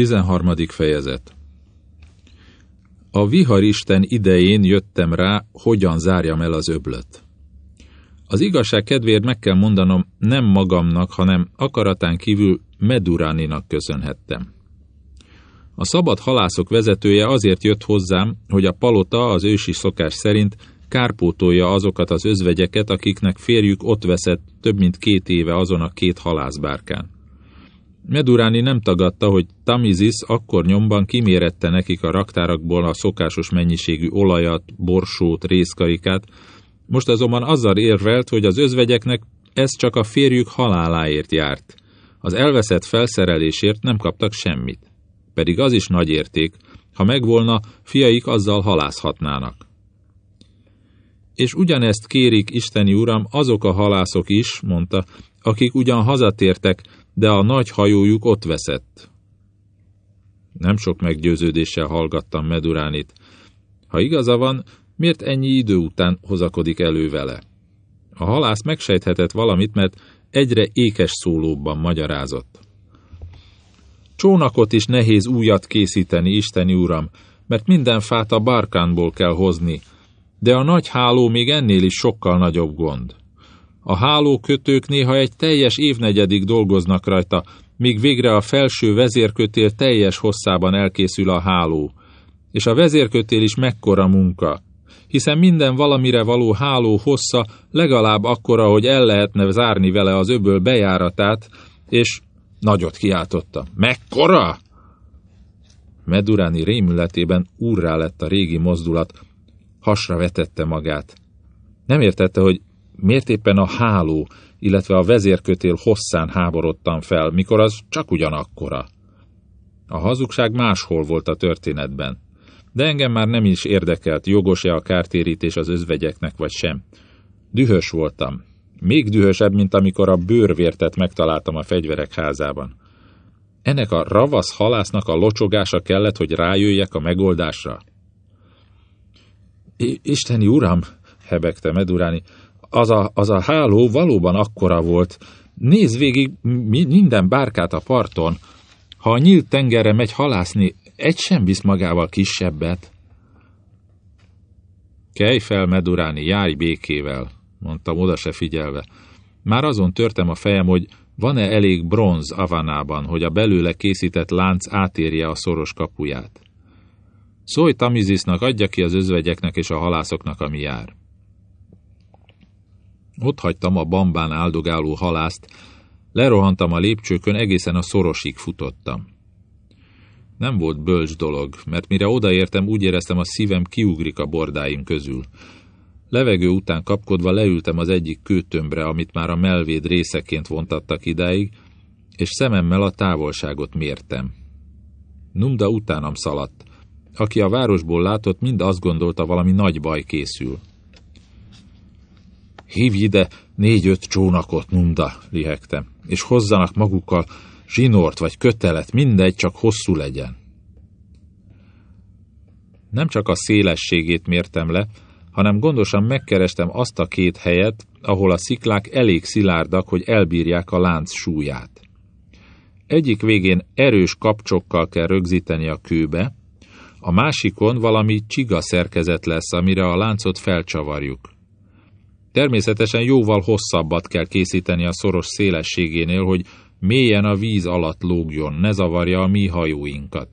13. fejezet A viharisten idején jöttem rá, hogyan zárjam el az öblöt. Az igazság kedvéért meg kell mondanom, nem magamnak, hanem akaratán kívül Meduráninak köszönhettem. A szabad halászok vezetője azért jött hozzám, hogy a palota az ősi szokás szerint kárpótolja azokat az özvegyeket, akiknek férjük ott veszett több mint két éve azon a két halászbárkán. Meduráni nem tagadta, hogy Tamizis akkor nyomban kimérette nekik a raktárakból a szokásos mennyiségű olajat, borsót, részkarikát, most azonban azzal érvelt, hogy az özvegyeknek ez csak a férjük haláláért járt. Az elveszett felszerelésért nem kaptak semmit. Pedig az is nagy érték, ha megvolna, fiaik azzal halászhatnának. És ugyanezt kérik, Isteni Uram, azok a halászok is, mondta, akik ugyan hazatértek, de a nagy hajójuk ott veszett. Nem sok meggyőződéssel hallgattam Meduránit. Ha igaza van, miért ennyi idő után hozakodik elő vele? A halász megsejthetett valamit, mert egyre ékes szólóbban magyarázott. Csónakot is nehéz újat készíteni, Isteni Uram, mert minden fát a barkánból kell hozni, de a nagy háló még ennél is sokkal nagyobb gond. A hálókötők néha egy teljes évnegyedig dolgoznak rajta, míg végre a felső vezérkötél teljes hosszában elkészül a háló. És a vezérkötél is mekkora munka, hiszen minden valamire való háló hossza legalább akkora, hogy el lehetne zárni vele az öböl bejáratát, és nagyot kiáltotta. Mekkora? Meduráni rémületében úrrá lett a régi mozdulat, hasra vetette magát. Nem értette, hogy miért éppen a háló, illetve a vezérkötél hosszán háborodtam fel, mikor az csak ugyanakkora. A hazugság máshol volt a történetben. De engem már nem is érdekelt, jogos-e a kártérítés az özvegyeknek vagy sem. Dühös voltam. Még dühösebb, mint amikor a bőrvértet megtaláltam a fegyverek házában. Ennek a ravasz halásznak a locsogása kellett, hogy rájöjjek a megoldásra. Isteni uram, hebegte Meduráni, az a, az a háló valóban akkora volt. Nézd végig minden bárkát a parton. Ha a nyílt tengerre megy halászni, egy sem visz magával kisebbet. Kelj fel, Meduráni, járj békével, mondtam oda se figyelve. Már azon törtem a fejem, hogy van-e elég bronz Avanában, hogy a belőle készített lánc átérje a szoros kapuját. Szólj Tamizisnak, adja ki az özvegyeknek és a halászoknak, ami jár. Ott hagytam a bambán áldogáló halászt, lerohantam a lépcsőkön, egészen a szorosig futottam. Nem volt bölcs dolog, mert mire odaértem, úgy éreztem, a szívem kiugrik a bordáim közül. Levegő után kapkodva leültem az egyik kőtömbre, amit már a melvéd részeként vontattak idáig, és szememmel a távolságot mértem. Numda utánam szaladt. Aki a városból látott, mind azt gondolta, valami nagy baj készül. Hívj ide négy-öt csónakot, Nunda, lihegtem, és hozzanak magukkal zsinort vagy kötelet, mindegy, csak hosszú legyen. Nem csak a szélességét mértem le, hanem gondosan megkerestem azt a két helyet, ahol a sziklák elég szilárdak, hogy elbírják a lánc súlyát. Egyik végén erős kapcsokkal kell rögzíteni a kőbe, a másikon valami csiga szerkezet lesz, amire a láncot felcsavarjuk. Természetesen jóval hosszabbat kell készíteni a szoros szélességénél, hogy mélyen a víz alatt lógjon, ne zavarja a mi hajóinkat.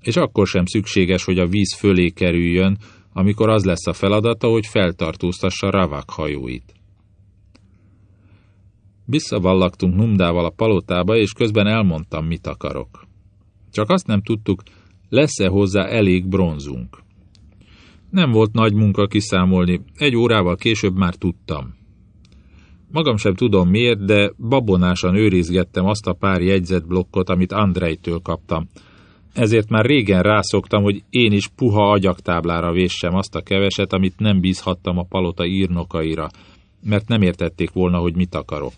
És akkor sem szükséges, hogy a víz fölé kerüljön, amikor az lesz a feladata, hogy feltartóztassa Ravak hajóit. Visszavallagtunk Numdával a palotába, és közben elmondtam, mit akarok. Csak azt nem tudtuk, lesz-e hozzá elég bronzunk. Nem volt nagy munka kiszámolni, egy órával később már tudtam. Magam sem tudom miért, de babonásan őrizgettem azt a pár jegyzetblokkot, amit Andrejtől kaptam. Ezért már régen rászoktam, hogy én is puha agyaktáblára véssem azt a keveset, amit nem bízhattam a palota írnokaira, mert nem értették volna, hogy mit akarok.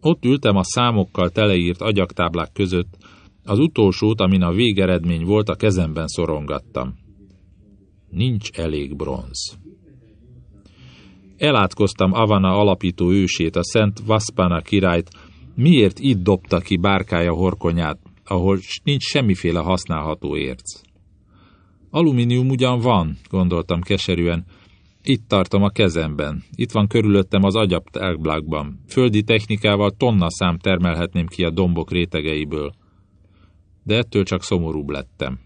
Ott ültem a számokkal teleírt agyaktáblák között, az utolsót, amin a végeredmény volt, a kezemben szorongattam nincs elég bronz. Elátkoztam Avana alapító ősét, a Szent Vaspana királyt, miért itt dobta ki bárkája horkonyát, ahol nincs semmiféle használható érc. Alumínium ugyan van, gondoltam keserűen. Itt tartom a kezemben. Itt van körülöttem az agyaptágblakban. Földi technikával tonna szám termelhetném ki a dombok rétegeiből. De ettől csak szomorúbb lettem.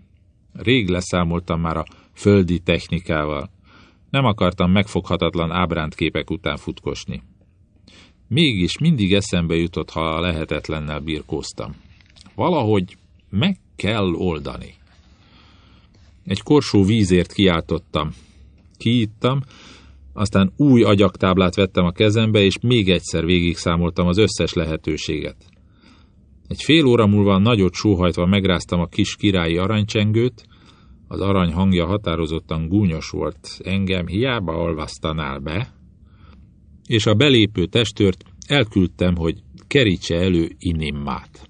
Rég leszámoltam már a földi technikával. Nem akartam megfoghatatlan ábrántképek után futkosni. Mégis mindig eszembe jutott, ha a lehetetlennel birkóztam. Valahogy meg kell oldani. Egy korsó vízért kiáltottam. Kiittam, aztán új agyaktáblát vettem a kezembe, és még egyszer végig számoltam az összes lehetőséget. Egy fél óra múlva nagyot sóhajtva megráztam a kis királyi aranycsengőt, az arany hangja határozottan gúnyos volt, engem hiába olvasztanál be, és a belépő testőrt elküldtem, hogy kerítse elő Inimmát.